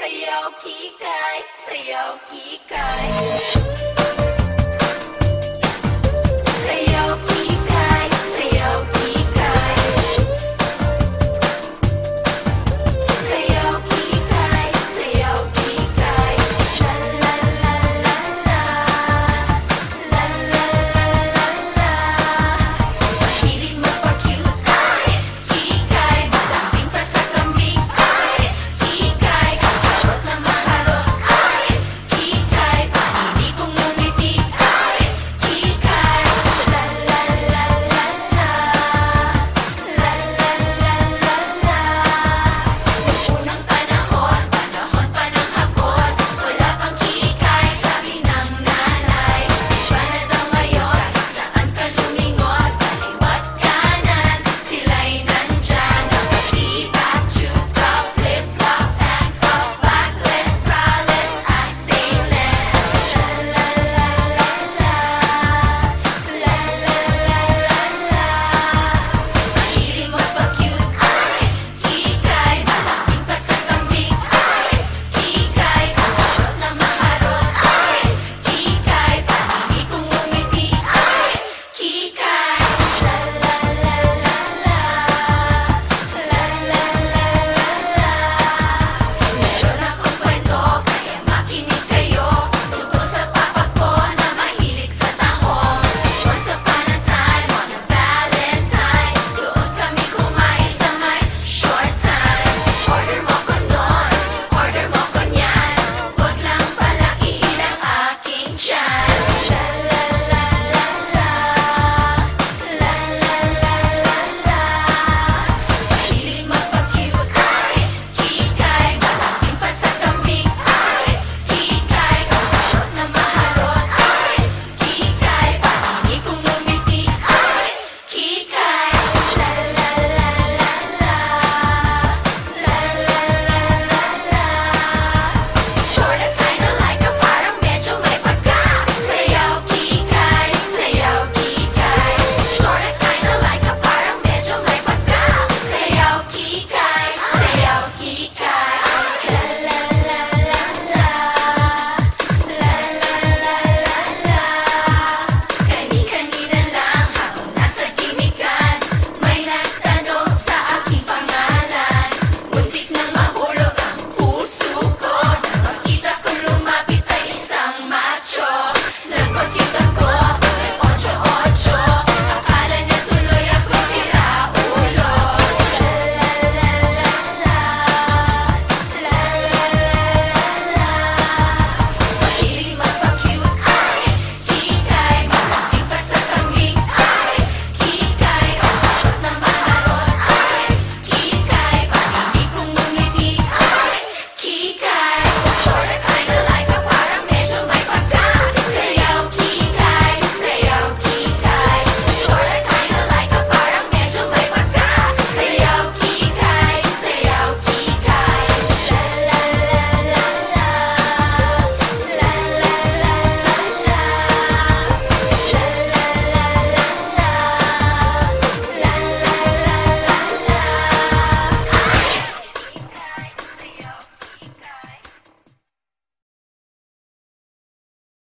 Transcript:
Sayaw kikay, sayaw kikay